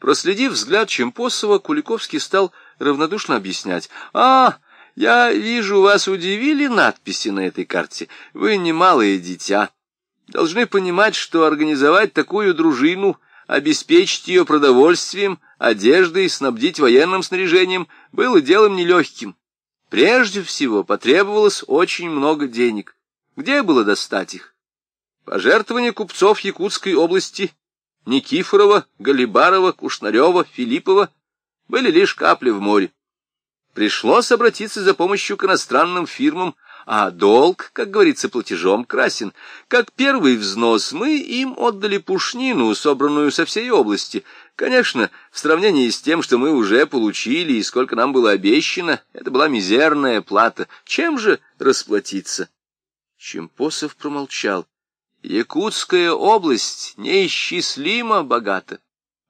Проследив взгляд Чемпосова, Куликовский стал равнодушно объяснять. «А, я вижу, вас удивили надписи на этой карте. Вы немалое дитя. Должны понимать, что организовать такую дружину, обеспечить ее продовольствием, одеждой, снабдить военным снаряжением было делом нелегким. Прежде всего потребовалось очень много денег. Где было достать их? Пожертвования купцов Якутской области Никифорова, Галибарова, Кушнарева, Филиппова были лишь капли в море. Пришлось обратиться за помощью к иностранным фирмам, а долг, как говорится, платежом красен. Как первый взнос мы им отдали пушнину, собранную со всей области. Конечно, в сравнении с тем, что мы уже получили и сколько нам было обещано, это была мизерная плата. Чем же расплатиться? Чемпосов промолчал. Якутская область неисчислимо богата.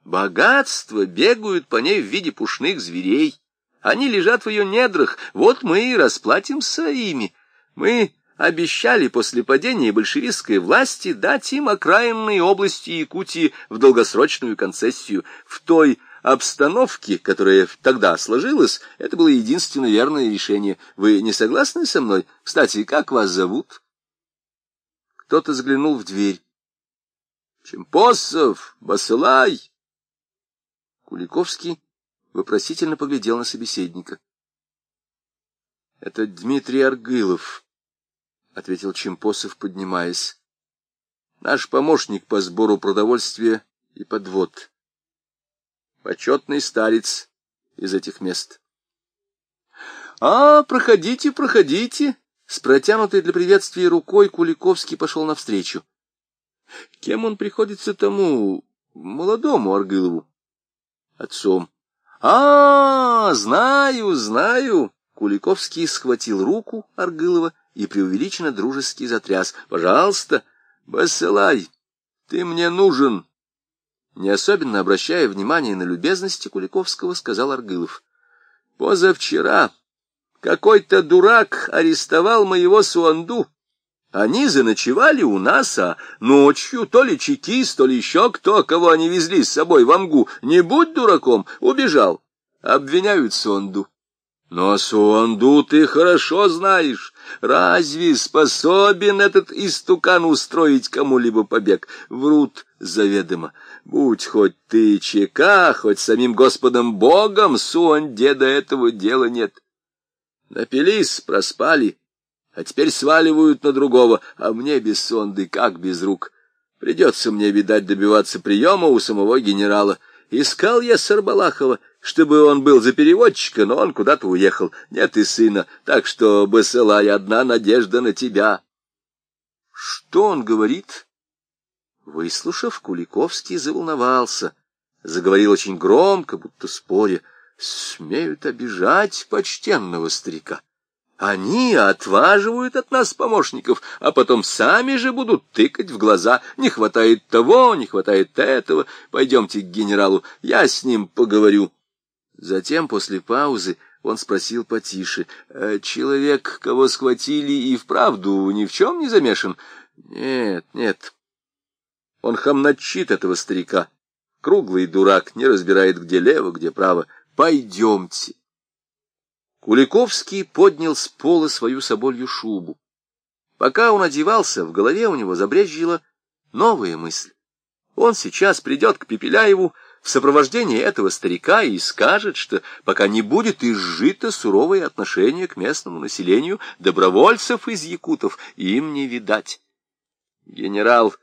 Богатства бегают по ней в виде пушных зверей. Они лежат в ее недрах, вот мы и расплатимся ими. Мы обещали после падения большевистской власти дать им окраинные области Якутии в долгосрочную концессию. В той обстановке, которая тогда сложилась, это было единственно верное решение. Вы не согласны со мной? Кстати, как вас зовут? Кто-то заглянул в дверь. «Чемпосов! Басылай!» Куликовский вопросительно поглядел на собеседника. «Это Дмитрий Аргылов», — ответил Чемпосов, поднимаясь. «Наш помощник по сбору продовольствия и подвод. Почетный старец из этих мест». «А, проходите, проходите!» С протянутой для приветствия рукой Куликовский пошел навстречу. Кем он приходится тому молодому Аргылову? Отцом. А, знаю, знаю. Куликовский схватил руку Аргылова и преувеличенно дружески затряс. Пожалуйста, посылай. Ты мне нужен. Не особенно обращая внимание на любезности Куликовского, сказал Аргылов. Позавчера какой-то дурак арестовал моего Суанду. Они заночевали у нас, а ночью то ли чекист, то ли еще кто, кого они везли с собой в Амгу, не будь дураком, убежал. Обвиняют Суанду. Но Суанду ты хорошо знаешь. Разве способен этот истукан устроить кому-либо побег? Врут заведомо. Будь хоть ты чека, хоть самим Господом Богом, Суанде до этого дела нет. Напились, проспали, а теперь сваливают на другого, а мне без сонды, как без рук. Придется мне, видать, добиваться приема у самого генерала. Искал я Сарбалахова, чтобы он был за переводчика, но он куда-то уехал. Нет и сына, так что, Басылай, одна надежда на тебя. Что он говорит? Выслушав, Куликовский заволновался. Заговорил очень громко, будто споря смеют обижать почтенного старика. Они отваживают от нас помощников, а потом сами же будут тыкать в глаза. Не хватает того, не хватает этого. Пойдемте к генералу, я с ним поговорю. Затем, после паузы, он спросил потише. «Э, «Человек, кого схватили, и вправду ни в чем не замешан?» «Нет, нет. Он хамначит этого старика. Круглый дурак, не разбирает, где лево, где право. Пойдемте. Куликовский поднял с пола свою соболью шубу. Пока он одевался, в голове у него забрежила новая мысль. Он сейчас придет к Пепеляеву в сопровождении этого старика и скажет, что пока не будет изжито суровое отношение к местному населению, добровольцев из якутов им не видать. Генерал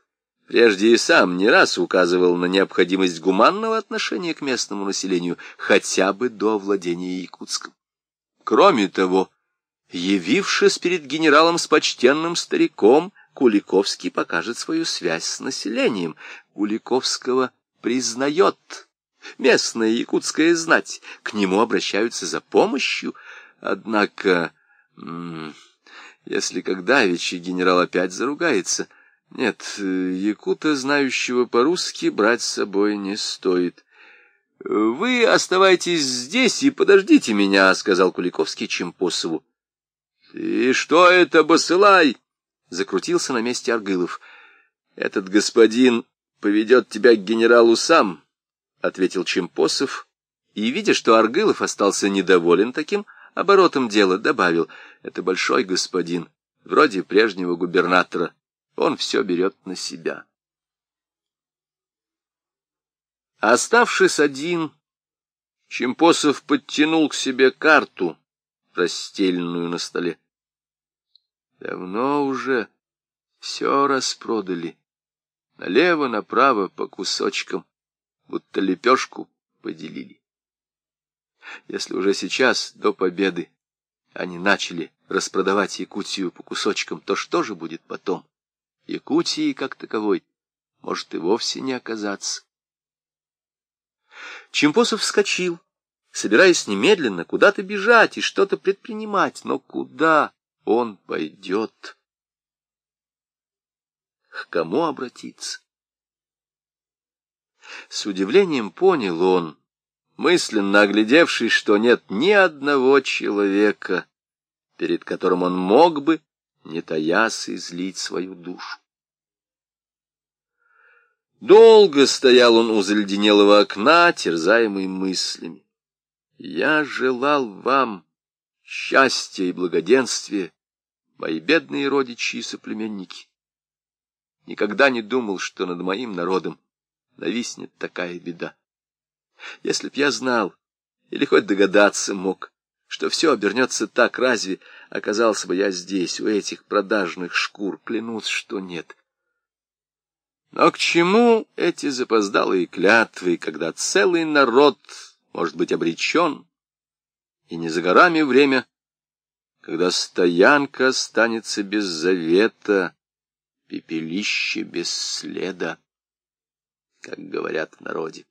Прежде и сам не раз указывал на необходимость гуманного отношения к местному населению, хотя бы до владения Якутском. Кроме того, явившись перед генералом с почтенным стариком, Куликовский покажет свою связь с населением. Куликовского признает местная якутская знать, к нему обращаются за помощью, однако... Если когда вече генерал опять заругается, нет, якута, знающего по-русски, брать с собой не стоит. — Вы оставайтесь здесь и подождите меня, — сказал Куликовский Чемпосову. — Ты что это, басылай? — закрутился на месте Аргылов. — Этот господин поведет тебя к генералу сам. — ответил Чемпосов, и, видя, что Аргылов остался недоволен таким оборотом дела, добавил, — это большой господин, вроде прежнего губернатора, он все берет на себя. Оставшись один, Чемпосов подтянул к себе карту, расстеленную на столе. Давно уже все распродали, налево-направо по кусочкам, будто лепешку поделили. Если уже сейчас, до победы, они начали распродавать Якутию по кусочкам, то что же будет потом? Якутии как таковой может и вовсе не оказаться. Чемпосов вскочил, собираясь немедленно куда-то бежать и что-то предпринимать, но куда он пойдет? К кому обратиться? С удивлением понял он, мысленно оглядевшись, что нет ни одного человека, перед которым он мог бы, не таясь, излить свою душу. Долго стоял он у заледенелого окна, терзаемый мыслями. Я желал вам счастья и благоденствия, мои бедные родичи и соплеменники. Никогда не думал, что над моим народом нависнет такая беда. Если б я знал, или хоть догадаться мог, что все обернется так, разве оказался бы я здесь, у этих продажных шкур, клянусь, что нет. Но к чему эти запоздалые клятвы, когда целый народ может быть обречен, и не за горами время, когда стоянка останется без завета, пепелище без следа, как говорят в народе.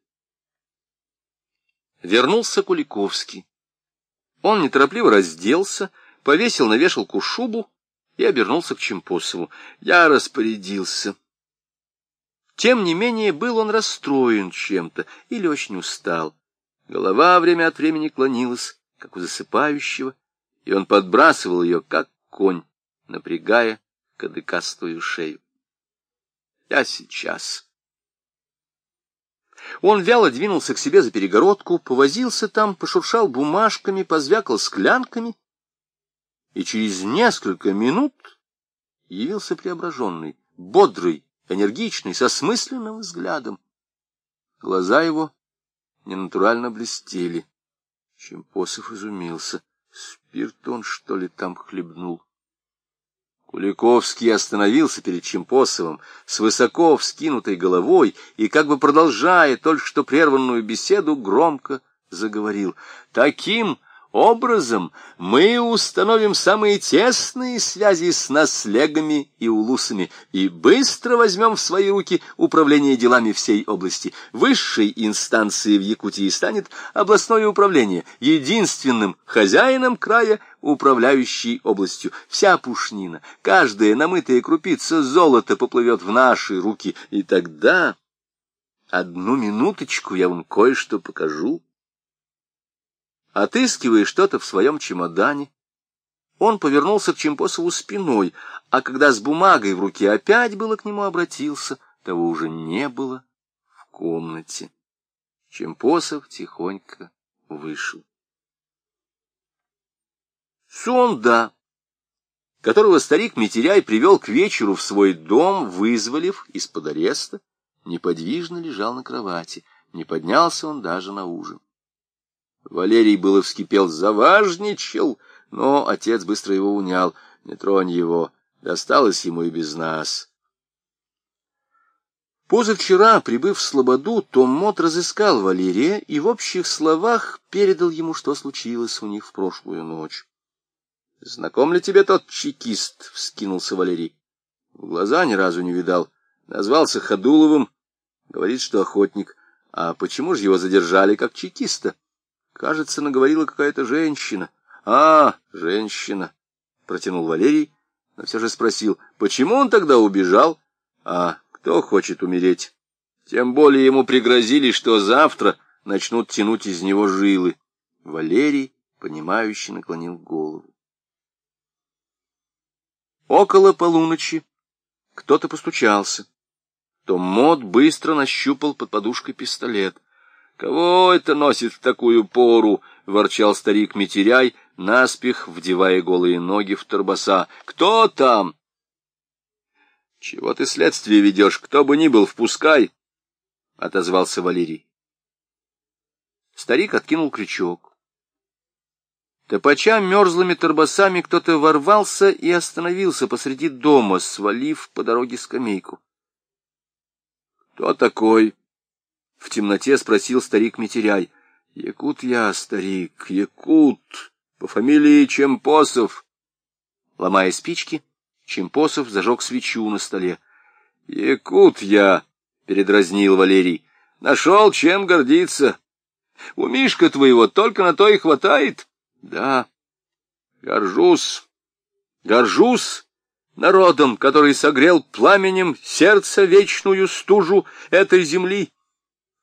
Вернулся Куликовский. Он неторопливо разделся, повесил на вешалку шубу и обернулся к Чемпосову. Я распорядился. Тем не менее, был он расстроен чем-то или очень устал. Голова время от времени клонилась, как у засыпающего, и он подбрасывал ее, как конь, напрягая кадыкастую шею. Я сейчас. Он вяло двинулся к себе за перегородку, повозился там, пошуршал бумажками, позвякал склянками, и через несколько минут явился преображенный, бодрый, энергичный, со смысленным взглядом. Глаза его ненатурально блестели. Чемпосов изумился. Спирт он, что ли, там хлебнул? Куликовский остановился перед Чемпосовым с высоко вскинутой головой и, как бы продолжая только что прерванную беседу, громко заговорил. «Таким образом мы установим самые тесные связи с наслегами и улусами и быстро возьмем в свои руки управление делами всей области. Высшей инстанцией в Якутии станет областное управление, единственным хозяином края, управляющей областью. Вся пушнина, каждая намытая крупица золота поплывет в наши руки, и тогда... Одну минуточку я вам кое-что покажу. Отыскивая что-то в своем чемодане, он повернулся к Чемпосову спиной, а когда с бумагой в руке опять было к нему обратился, того уже не было в комнате. Чемпосов тихонько вышел. Сонда, которого старик Митеряй привел к вечеру в свой дом, вызволив из-под ареста, неподвижно лежал на кровати, не поднялся он даже на ужин. Валерий было вскипел, заважничал, но отец быстро его унял. Не тронь его, досталось ему и без нас. Позавчера, прибыв в Слободу, Том Мот разыскал Валерия и в общих словах передал ему, что случилось у них в прошлую ночь. — Знаком ли тебе тот чекист? — вскинулся Валерий. В глаза ни разу не видал. Назвался Ходуловым. Говорит, что охотник. А почему же его задержали как чекиста? — Кажется, наговорила какая-то женщина. А, женщина, протянул Валерий, но все же спросил, почему он тогда убежал? А кто хочет умереть? Тем более ему пригрозили, что завтра начнут тянуть из него жилы. Валерий, понимающе наклонил голову. Около полуночи кто-то постучался. Том Мод быстро нащупал под подушкой пистолет. Кого это носит в такую пору? — ворчал старик Метеряй, наспех вдевая голые ноги в торбоса. — Кто там? — Чего ты следствие ведешь? Кто бы ни был, впускай! — отозвался Валерий. Старик откинул крючок. Топача мерзлыми торбосами кто-то ворвался и остановился посреди дома, свалив по дороге скамейку. — Кто такой? — в темноте спросил старик Метеряй. — Якут я, старик, якут, по фамилии Чемпосов. Ломая спички, Чемпосов зажег свечу на столе. — Якут я, — передразнил Валерий, — нашел чем гордиться. У Мишка твоего только на то и хватает. Да, горжусь, горжусь народом, который согрел пламенем сердце вечную стужу этой земли.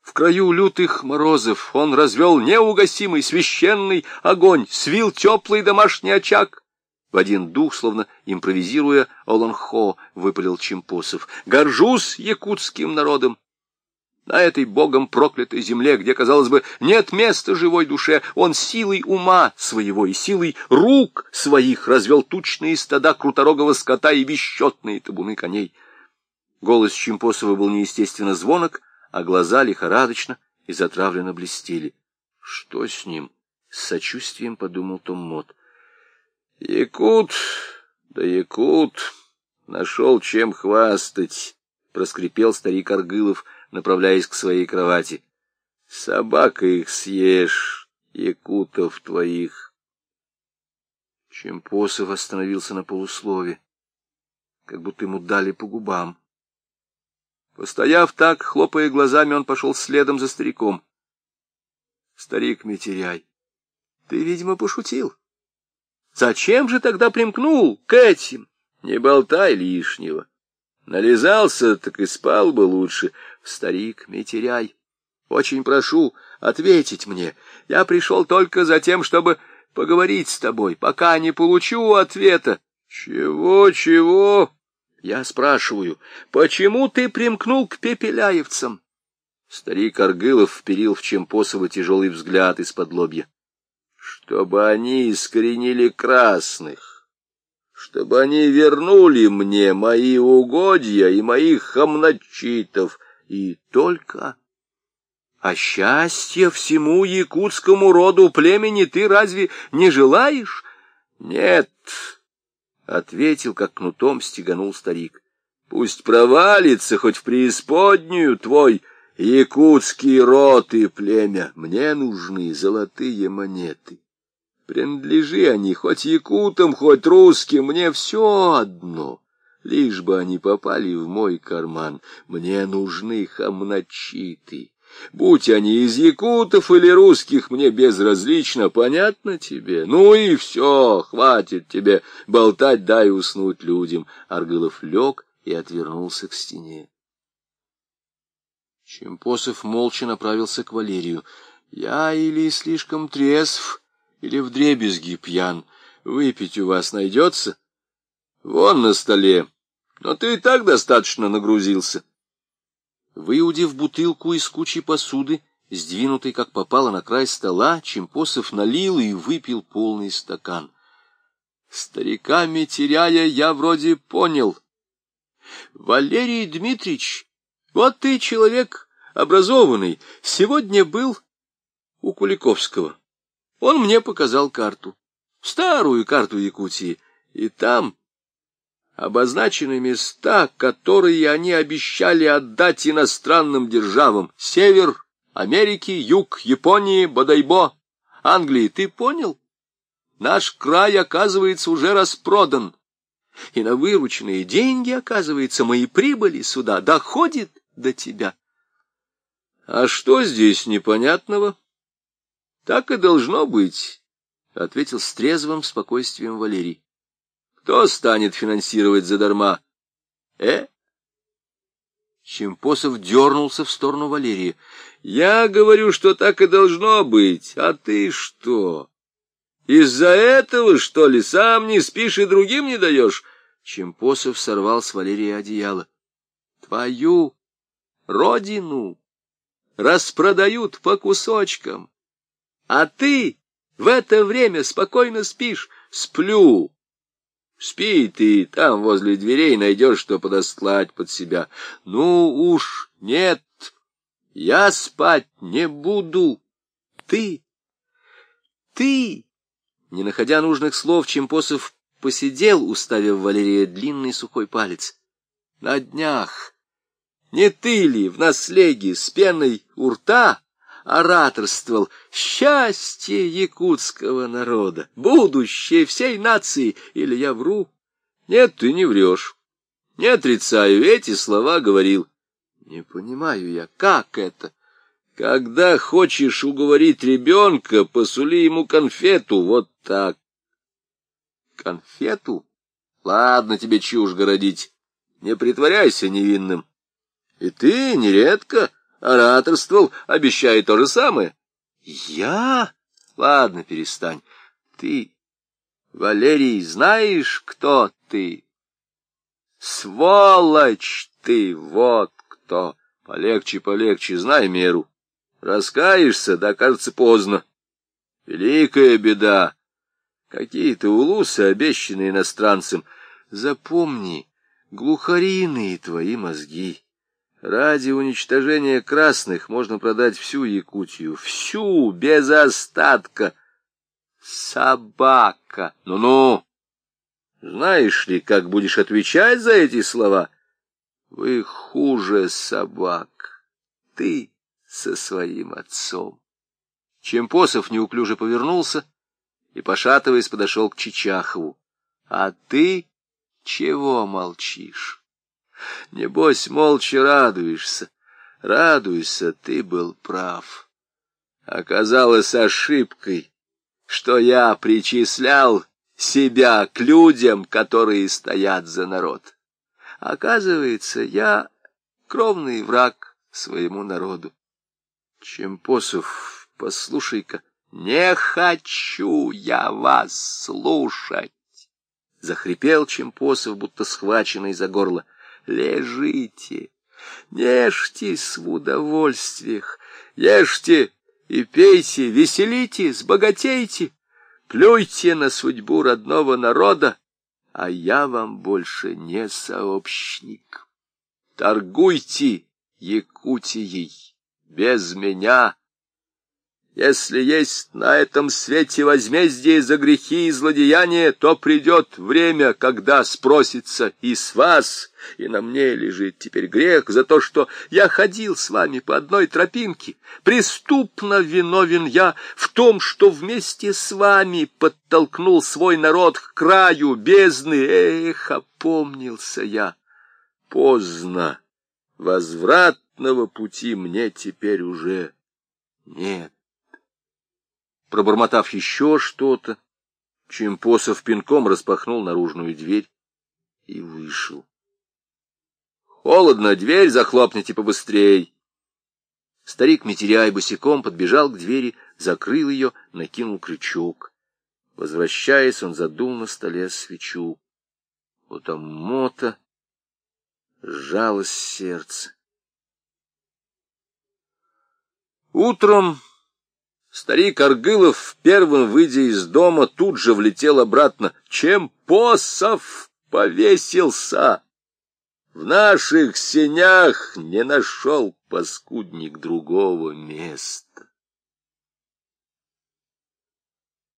В краю лютых морозов он развел неугасимый священный огонь, свил теплый домашний очаг. В один дух, словно импровизируя, Оланхо выпалил Чемпосов. «Горжусь якутским народом! На этой богом проклятой земле, где, казалось бы, нет места живой душе, он силой ума своего и силой рук своих развел тучные стада круторогого скота и бесчетные табуны коней. Голос Чемпосова был неестественно звонок, а глаза лихорадочно и затравленно блестели. Что с ним? С сочувствием подумал Том Мот. Якут, да якут, нашел чем хвастать, проскрипел старик Аргылов, направляясь к своей кровати. Собака их съешь, якутов твоих. Чемпосов остановился на полуслове, как будто ему дали по губам. Постояв так, хлопая глазами, он пошел следом за стариком. Старик Метеряй, ты, видимо, пошутил. Зачем же тогда примкнул к этим? Не болтай лишнего. Нализался, так и спал бы лучше. Старик, Метеряй, очень прошу ответить мне. Я пришел только за тем, чтобы поговорить с тобой, пока не получу ответа. Чего, чего? Я спрашиваю, почему ты примкнул к пепеляевцам? Старик Аргылов вперил в Чемпосова тяжелый взгляд из-под лобья. Чтобы они искоренили красных чтобы они вернули мне мои угодья и моих хамначитов, и только... А счастья всему якутскому роду племени ты разве не желаешь? Нет, — ответил, как кнутом стеганул старик. Пусть провалится хоть в преисподнюю твой якутский род и племя. Мне нужны золотые монеты. Принадлежи они хоть якутам, хоть русским, мне все одно, лишь бы они попали в мой карман. Мне нужны хамначиты. Будь они из якутов или русских, мне безразлично, понятно тебе? Ну и все, хватит тебе болтать, дай уснуть людям. Аргылов лег и отвернулся к стене. Чемпосов молча направился к Валерию. Я или слишком трезв, или вдребезги пьян. Выпить у вас найдется? Вон на столе. Но ты и так достаточно нагрузился. Выудив бутылку из кучи посуды, сдвинутой, как попало, на край стола, Чемпосов налил и выпил полный стакан. Стариками теряя, я вроде понял. Валерий Дмитриевич, вот ты человек образованный, сегодня был у Куликовского. Он мне показал карту, старую карту Якутии, и там обозначены места, которые они обещали отдать иностранным державам. Север Америки, юг Японии, Бадайбо, Англии. Ты понял? Наш край, оказывается, уже распродан. И на вырученные деньги, оказывается, мои прибыли сюда доходит до тебя. А что здесь непонятного? — Так и должно быть, — ответил с трезвым спокойствием Валерий. — Кто станет финансировать задарма? — Э? Чемпосов дернулся в сторону Валерия. — Я говорю, что так и должно быть. А ты что? Из-за этого, что ли, сам не спишь и другим не даешь? Чемпосов сорвал с Валерия одеяло. — Твою родину! распродают по кусочкам. А ты в это время спокойно спишь. Сплю. Спи ты, там возле дверей найдешь, что подослать под себя. Ну уж нет, я спать не буду. Ты, ты... Не находя нужных слов, Чемпосов посидел, уставив Валерия длинный сухой палец. На днях не ты ли в наследии с пеной у рта ораторствовал счастье якутского народа, будущее всей нации, или я вру? Нет, ты не врешь. Не отрицаю, эти слова говорил. Не понимаю я, как это? Когда хочешь уговорить ребенка, посули ему конфету, вот так. Конфету? Ладно тебе чушь городить. Не притворяйся невинным. И ты нередко ораторствовал, обещая то же самое. Я? Ладно, перестань. Ты, Валерий, знаешь, кто ты? Сволочь ты, вот кто. Полегче, полегче, знай меру. Раскаешься, да кажется поздно. Великая беда. Какие-то улусы, обещанные иностранцам. Запомни, глухариные твои мозги. Ради уничтожения красных можно продать всю Якутию, всю, без остатка. Собака! Ну-ну! Знаешь ли, как будешь отвечать за эти слова? Вы хуже собак. Ты со своим отцом. Чемпосов неуклюже повернулся и, пошатываясь, подошел к Чичахову. А ты чего молчишь? Небось, молча радуешься. Радуйся, ты был прав. Оказалось ошибкой, что я причислял себя к людям, которые стоят за народ. Оказывается, я кровный враг своему народу. Чемпосов, послушай-ка, не хочу я вас слушать. Захрипел Чемпосов, будто схваченный за горло лежите, нежьтесь в удовольствиях, ешьте и пейте, веселитесь, богатейте, плюйте на судьбу родного народа, а я вам больше не сообщник. Торгуйте Якутией без меня, если есть на этом свете возмездие за грехи и злодеяния, то придет время, когда спросится и с вас, и на мне лежит теперь грех за то, что я ходил с вами по одной тропинке. Преступно виновен я в том, что вместе с вами подтолкнул свой народ к краю бездны. Эх, опомнился я. Поздно. Возвратного пути мне теперь уже нет. Пробормотав еще что-то, Чемпосов пинком распахнул наружную дверь и вышел. «Холодно, дверь захлопните побыстрей!» Старик Метеряй босиком подбежал к двери, закрыл ее, накинул крючок. Возвращаясь, он задул на столе свечу. Вот мота сжалось сердце. Утром Старик Аргылов, первым выйдя из дома, тут же влетел обратно. Чем посов повесился? В наших сенях не нашел паскудник другого места.